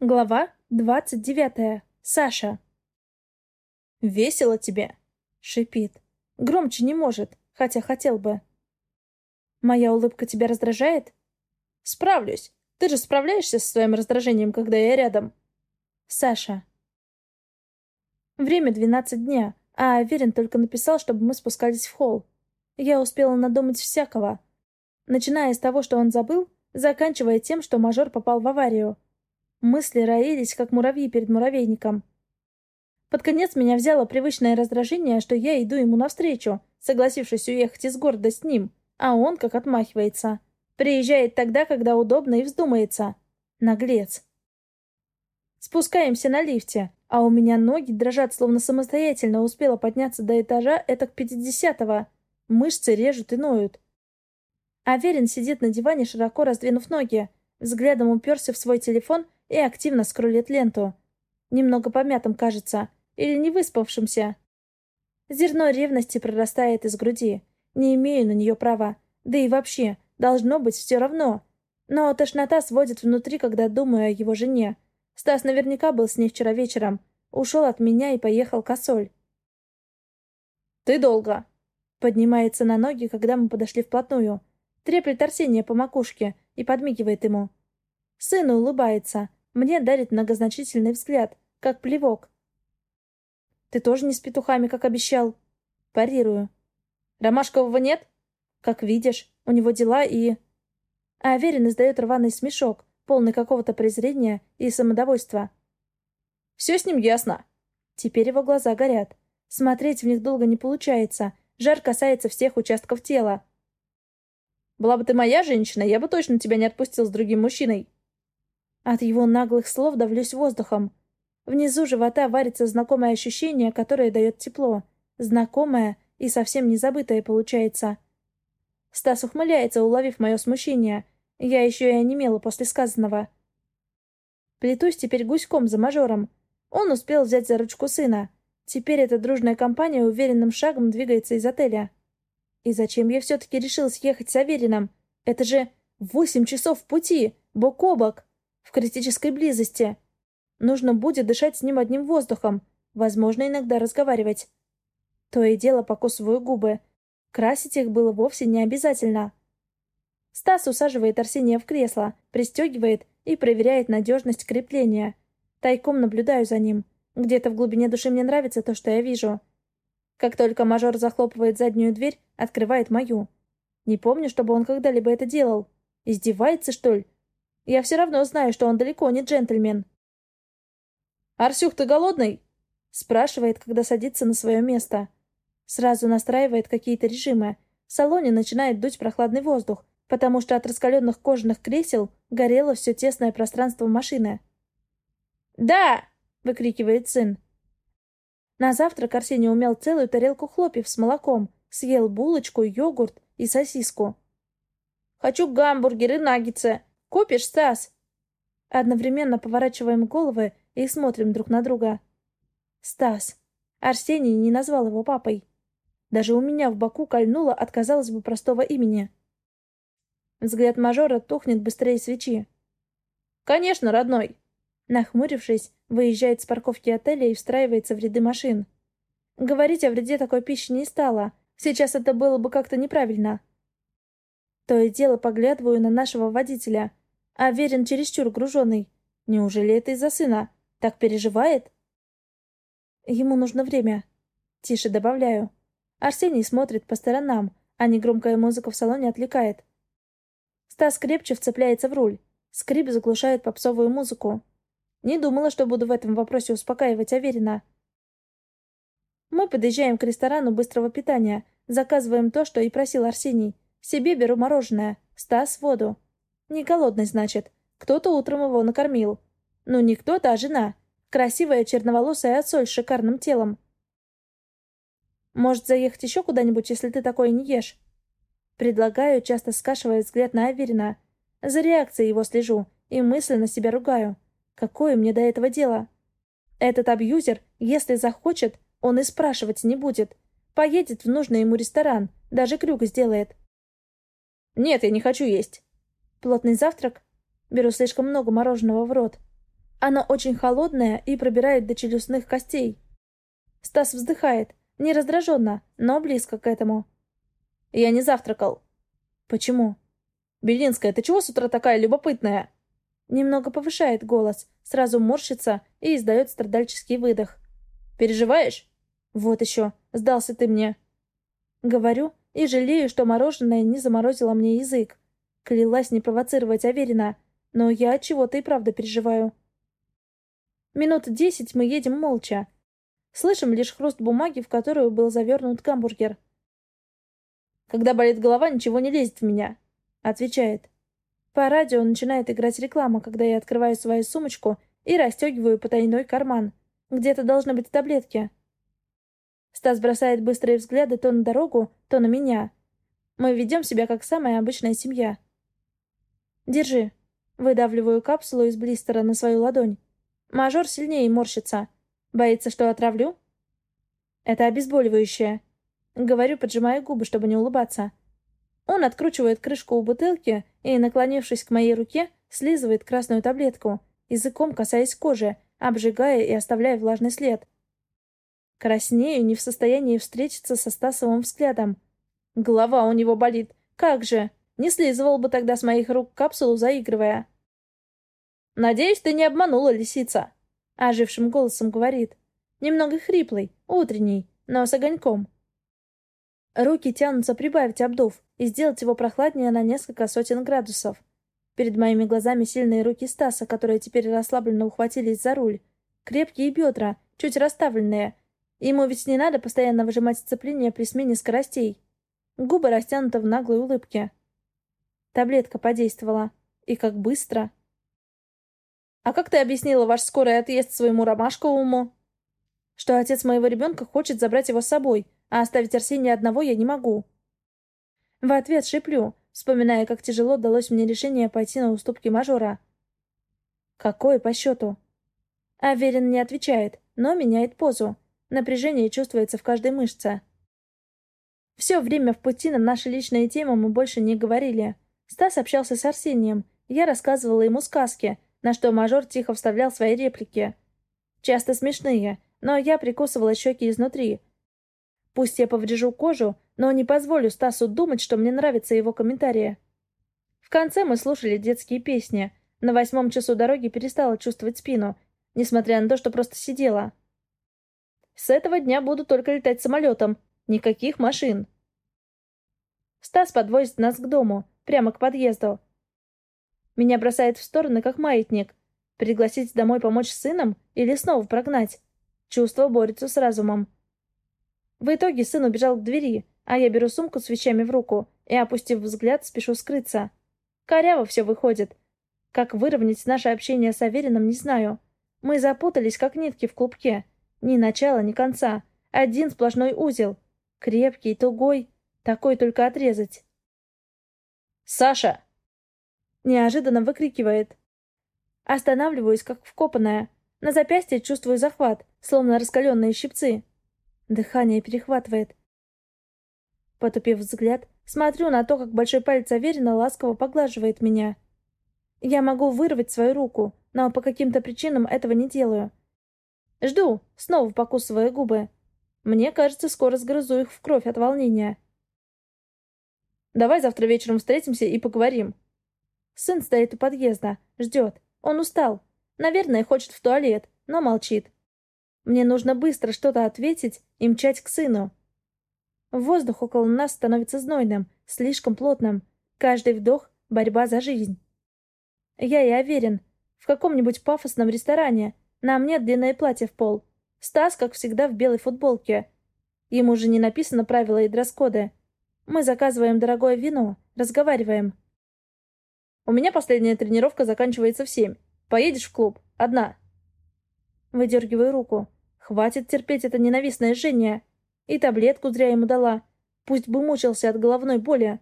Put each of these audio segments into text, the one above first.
Глава двадцать девятая. Саша. «Весело тебе?» — шипит. Громче не может, хотя хотел бы. «Моя улыбка тебя раздражает?» «Справлюсь. Ты же справляешься со своим раздражением, когда я рядом?» Саша. Время двенадцать дня, а Аверин только написал, чтобы мы спускались в холл. Я успела надумать всякого. Начиная с того, что он забыл, заканчивая тем, что мажор попал в аварию — Мысли роились, как муравьи перед муравейником. Под конец меня взяло привычное раздражение, что я иду ему навстречу, согласившись уехать из города с ним, а он как отмахивается. Приезжает тогда, когда удобно и вздумается. Наглец. Спускаемся на лифте, а у меня ноги дрожат, словно самостоятельно успела подняться до этажа этак пятидесятого. Мышцы режут и ноют. Аверин сидит на диване, широко раздвинув ноги, взглядом уперся в свой телефон — и активно скроллит ленту. Немного помятым кажется, или не выспавшимся. Зерно ревности прорастает из груди. Не имею на нее права. Да и вообще, должно быть все равно. Но тошнота сводит внутри, когда думаю о его жене. Стас наверняка был с ней вчера вечером. Ушел от меня и поехал к Осоль. «Ты долго!» Поднимается на ноги, когда мы подошли вплотную. Треплет Арсения по макушке и подмигивает ему. Сын улыбается, мне дарит многозначительный взгляд, как плевок. «Ты тоже не с петухами, как обещал?» Парирую. «Ромашкового нет?» «Как видишь, у него дела и...» А Аверин издает рваный смешок, полный какого-то презрения и самодовольства. «Все с ним ясно». Теперь его глаза горят. Смотреть в них долго не получается. Жар касается всех участков тела. «Была бы ты моя женщина, я бы точно тебя не отпустил с другим мужчиной». От его наглых слов давлюсь воздухом. Внизу живота варится знакомое ощущение, которое дает тепло. Знакомое и совсем не забытое получается. Стас ухмыляется, уловив мое смущение. Я еще и онемела после сказанного. Плетусь теперь гуськом за мажором. Он успел взять за ручку сына. Теперь эта дружная компания уверенным шагом двигается из отеля. И зачем я все-таки решил съехать с Аверином? Это же восемь часов пути, бок о бок в критической близости. Нужно будет дышать с ним одним воздухом, возможно, иногда разговаривать. То и дело покусываю губы. Красить их было вовсе не обязательно. Стас усаживает Арсения в кресло, пристегивает и проверяет надежность крепления. Тайком наблюдаю за ним. Где-то в глубине души мне нравится то, что я вижу. Как только мажор захлопывает заднюю дверь, открывает мою. Не помню, чтобы он когда-либо это делал. Издевается, что ли? Я все равно знаю, что он далеко не джентльмен. «Арсюх, ты голодный?» Спрашивает, когда садится на свое место. Сразу настраивает какие-то режимы. В салоне начинает дуть прохладный воздух, потому что от раскаленных кожаных кресел горело все тесное пространство машины. «Да!» — выкрикивает сын. На завтрак Арсений умел целую тарелку хлопьев с молоком, съел булочку, йогурт и сосиску. «Хочу гамбургеры, наггетсы!» Купишь, Стас?» Одновременно поворачиваем головы и смотрим друг на друга. «Стас». Арсений не назвал его папой. Даже у меня в боку кольнуло от, казалось бы, простого имени. Взгляд мажора тухнет быстрее свечи. «Конечно, родной!» Нахмурившись, выезжает с парковки отеля и встраивается в ряды машин. Говорить о вреде такой пищи не стало. Сейчас это было бы как-то неправильно. То и дело поглядываю на нашего водителя. А Верин чересчур груженный. Неужели это из-за сына? Так переживает? Ему нужно время. Тише добавляю. Арсений смотрит по сторонам, а негромкая музыка в салоне отвлекает. Стас крепче вцепляется в руль. Скрип заглушает попсовую музыку. Не думала, что буду в этом вопросе успокаивать Аверина. Мы подъезжаем к ресторану быстрого питания, заказываем то, что и просил Арсений. Себе беру мороженое, Стас — воду. Не голодный, значит. Кто-то утром его накормил. Ну, не кто-то, а жена. Красивая черноволосая отцоль с шикарным телом. Может, заехать еще куда-нибудь, если ты такое не ешь? Предлагаю, часто скашивая взгляд на Аверина. За реакцией его слежу и мысленно себя ругаю. Какое мне до этого дело? Этот абьюзер, если захочет, он и спрашивать не будет. Поедет в нужный ему ресторан, даже крюк сделает. «Нет, я не хочу есть». Плотный завтрак? Беру слишком много мороженого в рот. Оно очень холодное и пробирает до челюстных костей. Стас вздыхает, не раздраженно, но близко к этому. «Я не завтракал». «Почему?» «Белинская, ты чего с утра такая любопытная?» Немного повышает голос, сразу морщится и издает страдальческий выдох. «Переживаешь?» «Вот еще, сдался ты мне». Говорю и жалею, что мороженое не заморозило мне язык. Клялась не провоцировать Аверина, но я от чего-то и правда переживаю. Минут десять мы едем молча. Слышим лишь хруст бумаги, в которую был завернут гамбургер. «Когда болит голова, ничего не лезет в меня», — отвечает. По радио начинает играть реклама, когда я открываю свою сумочку и расстегиваю потайной карман. Где-то должны быть таблетки. Стас бросает быстрые взгляды то на дорогу, то на меня. Мы ведем себя как самая обычная семья. «Держи». Выдавливаю капсулу из блистера на свою ладонь. Мажор сильнее морщится. Боится, что отравлю? Это обезболивающее. Говорю, поджимая губы, чтобы не улыбаться. Он откручивает крышку у бутылки и, наклонившись к моей руке, слизывает красную таблетку, языком касаясь кожи, обжигая и оставляя влажный след. Краснею, не в состоянии встретиться со Стасовым взглядом. Голова у него болит. Как же! Не слизывал бы тогда с моих рук капсулу, заигрывая. «Надеюсь, ты не обманула, лисица», — ожившим голосом говорит. Немного хриплый, утренний, но с огоньком. Руки тянутся прибавить обдув и сделать его прохладнее на несколько сотен градусов. Перед моими глазами сильные руки Стаса, которые теперь расслабленно ухватились за руль. Крепкие бедра, чуть расставленные. Ему ведь не надо постоянно выжимать сцепление при смене скоростей. Губы растянуты в наглой улыбке. Таблетка подействовала. И как быстро. «А как ты объяснила ваш скорый отъезд своему ромашковому?» «Что отец моего ребенка хочет забрать его с собой, а оставить Арсения одного я не могу». В ответ шиплю, вспоминая, как тяжело далось мне решение пойти на уступки мажора. «Какое по счету?» Аверин не отвечает, но меняет позу. Напряжение чувствуется в каждой мышце. Все время в пути на наши личные темы мы больше не говорили. Стас общался с Арсением. Я рассказывала ему сказки, на что мажор тихо вставлял свои реплики. Часто смешные, но я прикусывала щеки изнутри. Пусть я поврежу кожу, но не позволю Стасу думать, что мне нравятся его комментарии. В конце мы слушали детские песни. На восьмом часу дороги перестала чувствовать спину, несмотря на то, что просто сидела. С этого дня буду только летать самолетом. Никаких машин. Стас подвозит нас к дому, прямо к подъезду. Меня бросает в стороны, как маятник. Пригласить домой помочь сыном или снова прогнать? Чувство борется с разумом. В итоге сын убежал к двери, а я беру сумку с вещами в руку и, опустив взгляд, спешу скрыться. Коряво все выходит. Как выровнять наше общение с Аверином, не знаю. Мы запутались, как нитки в клубке. Ни начала, ни конца. Один сплошной узел. Крепкий, тугой. Такой только отрезать. «Саша!» Неожиданно выкрикивает. Останавливаюсь, как вкопанная. На запястье чувствую захват, словно раскаленные щипцы. Дыхание перехватывает. Потупив взгляд, смотрю на то, как большой палец Аверина ласково поглаживает меня. Я могу вырвать свою руку, но по каким-то причинам этого не делаю. Жду, снова покусывая губы. Мне кажется, скоро сгрызу их в кровь от волнения. Давай завтра вечером встретимся и поговорим». Сын стоит у подъезда, ждет. Он устал. Наверное, хочет в туалет, но молчит. Мне нужно быстро что-то ответить и мчать к сыну. Воздух около нас становится знойным, слишком плотным. Каждый вдох — борьба за жизнь. Я и уверен. В каком-нибудь пафосном ресторане. На мне длинное платье в пол. Стас, как всегда, в белой футболке. Ему же не написано правила и дресс-коды. Мы заказываем дорогое вино, разговариваем. У меня последняя тренировка заканчивается в семь. Поедешь в клуб? Одна. Выдергиваю руку. Хватит терпеть это ненавистное жжение. И таблетку зря ему дала. Пусть бы мучился от головной боли.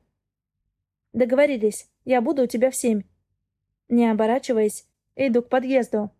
Договорились. Я буду у тебя в семь. Не оборачиваясь, иду к подъезду.